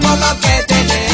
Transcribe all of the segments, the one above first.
valoramos lo que tenemos.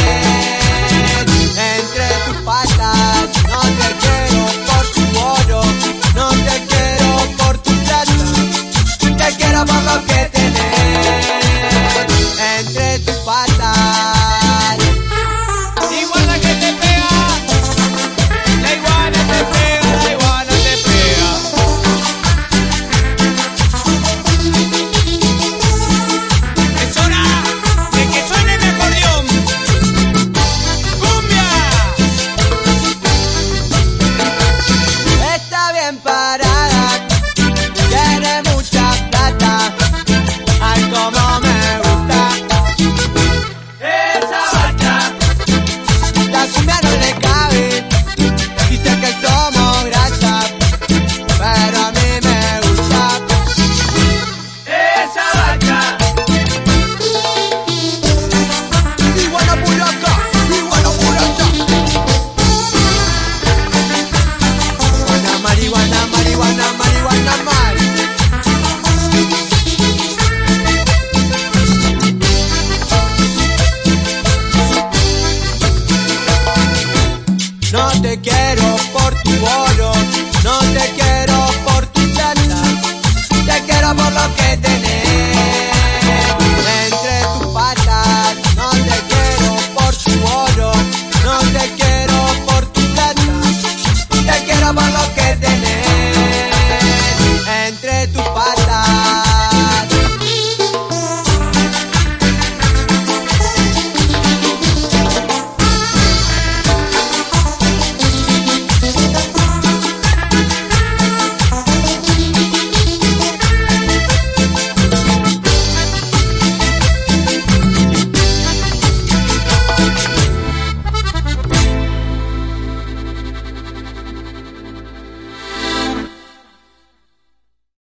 marijuana.